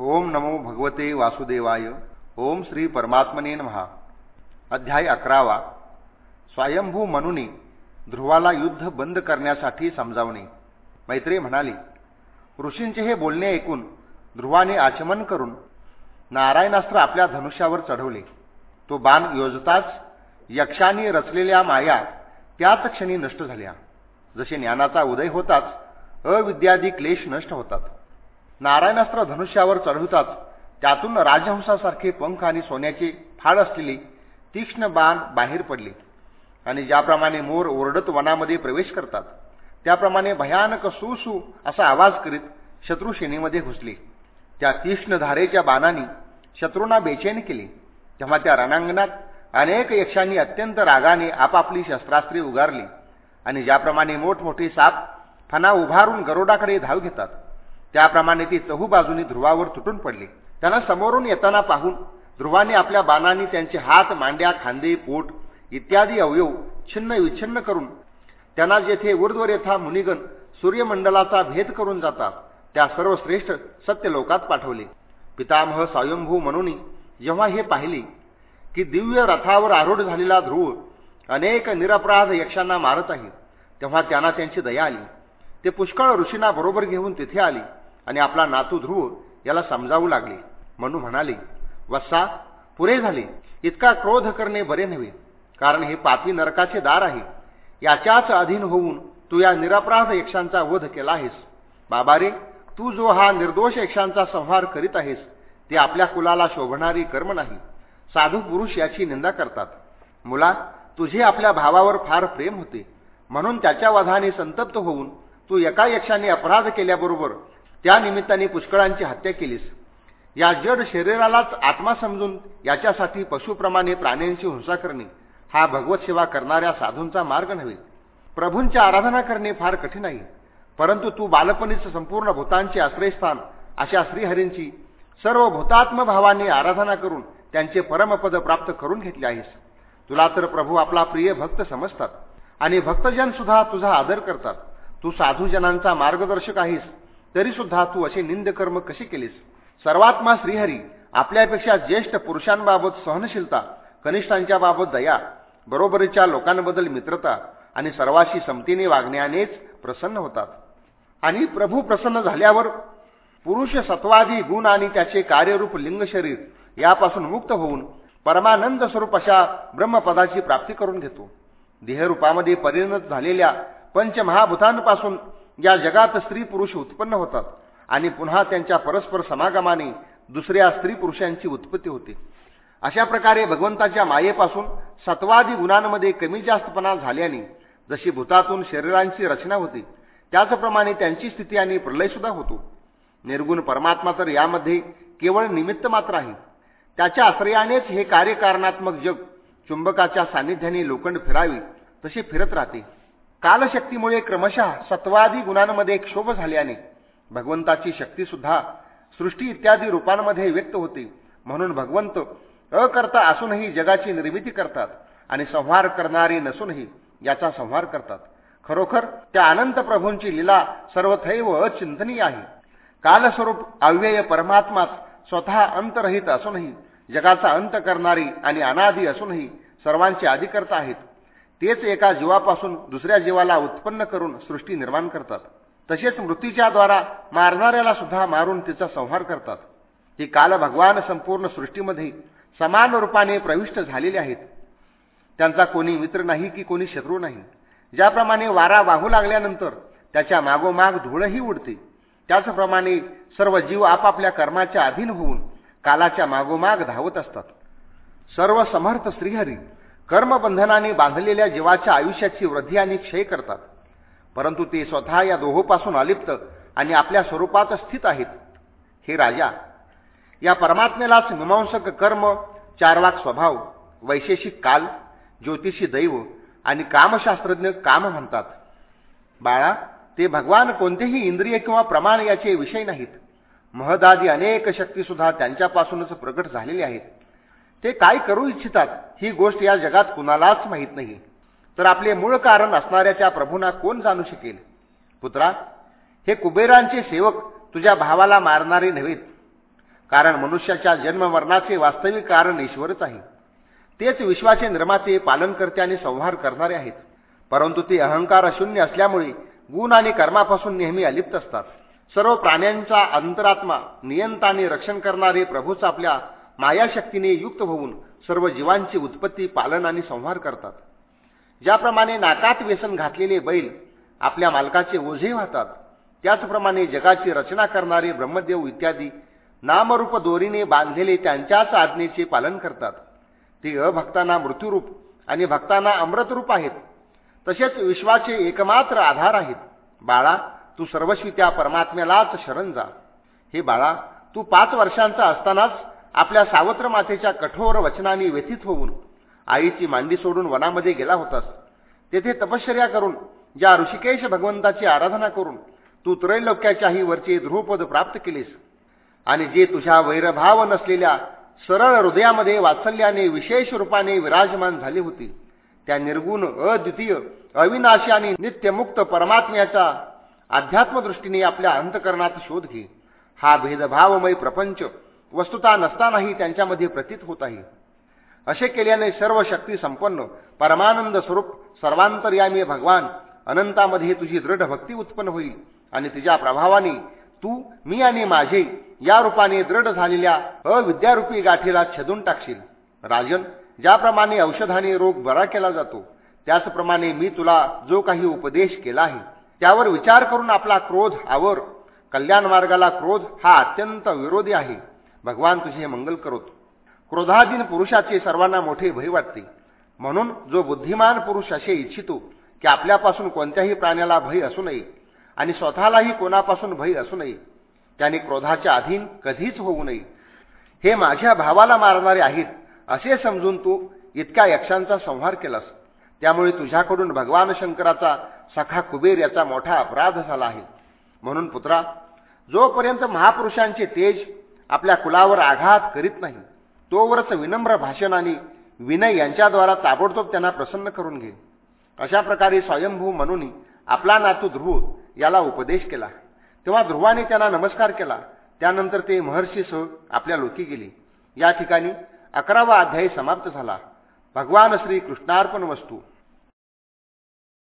ओम नमो भगवते वासुदेवाय ओम श्री परमात्मने महा अध्याय अकरावा स्वयंभू मनुनी ध्रुवाला युद्ध बंद करण्यासाठी समजावणे. मैत्री म्हणाली ऋषींचे हे बोलणे ऐकून ध्रुवाने आचमन करून नारायणास्त्र आपल्या धनुष्यावर चढवले. तो बाण योजताच यक्षांनी रचलेल्या माया त्याच क्षणी नष्ट झाल्या. जसे ज्ञानाचा उदय होताच अविद्यादी क्लेश नष्ट होतात. नारायणास्त्र धनुष्यावर चढवताच त्यातून राजहंसासारखे पंख आणि सोन्याचे फाळ असलेली तीक्ष्ण बाण बाहेर पडले. आणि ज्याप्रमाणे मोर ओरडत वनामध्ये प्रवेश करतात त्याप्रमाणे भयानक सुसू असा आवाज करीत शत्रू श्रेणीमध्ये घुसले. त्या तीक्ष्ण धारेच्या बाणांनी शत्रूंना बेचैन केले. तेव्हा त्या रणांगणात अनेक यक्षांनी अत्यंत रागाने आपापली शस्त्रास्त्रे उगारली. आणि ज्याप्रमाणे मोठमोठे साप फणा उभारून गरोडाकडे धाव घेतात त्याप्रमाणे ती चहू बाजूनी ध्रुवावर तुटून पडली. त्यांना समोरून येताना पाहून ध्रुवाने आपल्या बाणांनी त्यांचे हात मांड्या खांदे पोट इत्यादी अवयव छिन्न विच्छिन्न करून त्यांना जेथे ऊर्ध्वरेथा मुनिगण सूर्यमंडलाचा भेद करून जातात त्या सर्वश्रेष्ठ सत्यलोकात पाठवले. पितामह स्वयंभू म्हणून जेव्हा हे पाहिले की दिव्य रथावर आरूढ झालेला ध्रुव अनेक निरपराध यक्षांना मारत आहे तेव्हा त्यांना त्यांची दया आली. ते पुष्कळ ऋषींना बरोबर घेऊन तिथे आली. आणि आपला नातू ध्रुव याला समजावू लागले. म्हणून म्हणाले वत्सा पुरे झाले. इतका क्रोध करणे बरे नव्हे. कारण हे पापी नरकाचे दार आहे. याच्याच अधीन होऊन तू या निरपराध यक्षांचा वध केला आहेस. बाबा रे तू जो हा निर्दोष यक्षांचा संहार करीत आहेस ते आपल्या कुलाला शोभणारी कर्म नाही. साधू पुरुष याची निंदा करतात. मुला तुझे आपल्या भावावर फार प्रेम होते. म्हणून त्याच्या वधाने संतप्त होऊन तू एका यक्षाने अपराध केल्याबरोबर त्या निमित्ताने पुष्कळांची हत्या केलीस. या जड शरीरालाच आत्मा समजून याच्यासाठी पशुप्रमाणे प्राण्यांची हिंसा करणे हा भगवत सेवा करणाऱ्या साधूंचा मार्ग नव्हे. प्रभूंची आराधना करणे फार कठीण आहे. परंतु तू बालपणीच संपूर्ण भूतांचे आश्रयस्थान अशा श्रीहरींची सर्व भूतात्म भावाने आराधना करून त्यांचे परमपद प्राप्त करून घेतले आहेस. तुला तर प्रभू आपला प्रिय भक्त समजतात आणि भक्तजन सुद्धा तुझा आदर करतात. तू साधूजनांचा मार्गदर्शक आहेस. तरी सुद्धा तू असे निंदकर्म कसे केलेस? सर्वात्मा श्रीहरी आपल्यापेक्षा ज्येष्ठ पुरुषांबाबत सहनशीलता कनिष्ठांच्या बाबत दया बरोबरीच्या लोकांबद्दल मित्रता आणि सर्वाशी समतीने वागण्यानेच प्रसन्न होतात. आणि प्रभू प्रसन्न झाल्यावर पुरुष सत्वादी गुण आणि त्याचे कार्यरूप लिंग शरीर यापासून मुक्त होऊन परमानंद स्वरूप अशा ब्रह्मपदाची प्राप्ती करून घेतो. देहरूपामध्ये परिणत झालेल्या पंचमहाभूतांपासून या जगात स्त्री पुरुष उत्पन्न होतात आणि पुन्हा त्यांच्या परस्पर समागमाने दुसऱ्या स्त्री पुरुषांची उत्पत्ती होते. अशा प्रकारे भगवंताच्या मायेपासून सत्वादी गुणांमध्ये कमी जास्तपणा झाल्याने जशी भूतातून शरीरांची रचना होती त्याचप्रमाणे त्यांची स्थिती आणि प्रलयसुद्धा होतो. निर्गुण परमात्मा तर यामध्ये केवळ निमित्त मात्र आहे. त्याच्या आश्रयानेच हे कार्यकारणात्मक जग चुंबकाच्या सान्निध्याने लोखंड फिरावी तसे फिरत राहते. कालशक्तीमुळे क्रमशः सत्वादी गुणांमध्ये क्षोभ झाल्याने भगवंताची शक्तीसुद्धा सृष्टी इत्यादी रूपांमध्ये व्यक्त होते. म्हणून भगवंत अकर्ता असूनही जगाची निर्मिती करतात आणि संहार करणारे नसूनही याचा संहार करतात. खरोखर त्या अनंत प्रभूंची लीला सर्वथैव अचिंतनीय आहे. कालस्वरूप अव्यय परमात्माच स्वतः अंतरहित असूनही जगाचा अंत करणारी आणि अनादी असूनही सर्वांचे अधिकर्ता आहेत. तेच एका जीवापासून दुसऱ्या जीवाला उत्पन्न करून सृष्टी निर्माण करतात. तसेच मृत्यूच्या द्वारा मारणाऱ्याला सुद्धा मारून तिचा संहार करतात. ही काल भगवान संपूर्ण सृष्टीमध्ये समान रूपाने प्रविष्ट झालेले आहेत. त्यांचा कोणी मित्र नाही की कोणी शत्रू नाही. ज्याप्रमाणे वारा वाहू लागल्यानंतर त्याच्या मागोमाग धूळही उडते. त्याचप्रमाणे सर्व जीव आपापल्या कर्माच्या अधीन होऊन कालाच्या मागोमाग धावत असतात. सर्व समर्थ श्रीहरी कर्मबंधनाने बांधलेल्या जीवाच्या आयुष्याची वृद्धी आणि क्षय करतात. परंतु ते स्वतः या दोहोपासून अलिप्त आणि आपल्या स्वरूपात स्थित आहेत. हे राजा या परमात्मेलाच मीमांसक कर्म चारवाक स्वभाव वैशेषिक काल ज्योतिषी दैव आणि कामशास्त्रज्ञ काम म्हणतात. बाळा ते भगवान कोणतेही इंद्रिय किंवा प्रमाण याचे विषय नाहीत. महदादी अनेक शक्तीसुद्धा त्यांच्यापासूनच प्रकट झालेले आहेत. ते काय करू इच्छितात ही गोष्ट या जगात कुणालाच माहीत नाही. तर आपले मूळ कारण असणाऱ्या त्या प्रभूंना कोण जाणू शकेल? पुत्रा हे कुबेरांचे सेवक तुझ्या भावाला मारणारे नव्हेत. कारण मनुष्याच्या जन्ममरणाचे वास्तविक कारण ईश्वरच आहे. तेच विश्वाचे निर्माते पालनकर्ते आणि संहार करणारे आहेत. परंतु ते अहंकार शून्य असल्यामुळे गुण आणि कर्मापासून नेहमी अलिप्त असतात. सर्व प्राण्यांचा अंतरात्मा नियंता आणि रक्षण करणारे प्रभूच आपल्या मायाशक्तीने युक्त होऊन सर्व जीवांची उत्पत्ती पालन आणि संहार करतात. ज्याप्रमाणे नाकात व्यसन घातलेले बैल आपल्या मालकाचे ओझे वाहतात त्याचप्रमाणे जगाची रचना करणारे ब्रह्मदेव इत्यादी नामरूप दोरीने बांधलेले त्यांच्याच आज्ञेचे पालन करतात. ते अभक्तांना मृत्यूरूप आणि भक्तांना अमृतरूप आहेत. तसेच विश्वाचे एकमात्र आधार आहेत. बाळा तू सर्वस्वी त्या परमात्म्यालाच शरण जा. हे बाळा तू पाच वर्षांचा असतानाच आपल्या सावत्र मातेच्या कठोर वचनाने व्यथित होऊन आईची मांडी सोडून वनामध्ये गेला होतास. तेथे तपश्चर्या करून ज्या ऋषिकेश भगवंताची आराधना करून तू त्रैलोक्याच्याही वरचे ध्रुवपद प्राप्त केलेस. आणि जे तुझ्या वैरभाव नसलेल्या सरळ हृदयामध्ये वात्सल्याने विशेष रूपाने विराजमान झाले होते त्या निर्गुण अद्वितीय अविनाशी आणि नित्यमुक्त परमात्म्याचा अध्यात्मदृष्टीने आपल्या अंतकरणात शोध घे. हा भेदभावमय प्रपंच वस्तुता नसतानाही त्यांच्यामध्ये प्रतीत होत आहे. असे केल्याने सर्व शक्ती संपन्न. परमानंद स्वरूप सर्वांतर्यामी भगवान. अनंतामध्ये तुझी दृढ भक्ती उत्पन्न होईल. आणि तिच्या प्रभावाने तू मी आणि माझे या रूपाने दृढ झालेल्या अविद्यारूपी गाठीला छेदून टाकशील. राजन ज्याप्रमाणे औषधाने रोग बरा केला जातो त्याचप्रमाणे मी तुला जो काही उपदेश केला आहे त्यावर विचार करून आपला क्रोध आवर. कल्याण मार्गाला क्रोध हा अत्यंत विरोधी आहे. भगवान तुझे मंगल करोत. क्रोधाधीन पुरुषाचे सर्वांना मोठे भय वाटते. म्हणून जो बुद्धिमान पुरुष असे इच्छितो की आपल्यापासून कोणत्याही प्राण्याला भय असू नये आणि स्वतःलाही कोणापासून भय असू नये त्याने क्रोधाच्या अधीन कधीच होऊ नये. हे माझ्या भावाला मारणारे आहेत असे समजून तू इतक्या यक्षांचा संहार केलास. त्यामुळे तुझ्याकडून भगवान शंकराचा सखा कुबेर याचा मोठा अपराध झाला आहे. म्हणून पुत्रा जोपर्यंत महापुरुषांचे तेज आपल्या कुलावर आघात करीत नाही. तोवरच विनम्र भाषण आणि विनय यांच्याद्वारा ताबडतोब त्यांना प्रसन्न करून घे. अशा प्रकारे स्वयंभू म्हणून आपला नातू ध्रुव याला उपदेश केला. तेव्हा ध्रुवाने त्यांना नमस्कार केला. त्यानंतर ते महर्षीसह आपल्या लोकी गेले. या ठिकाणी अकरावा अध्यायी समाप्त झाला. भगवान श्री कृष्णार्पण वस्तू.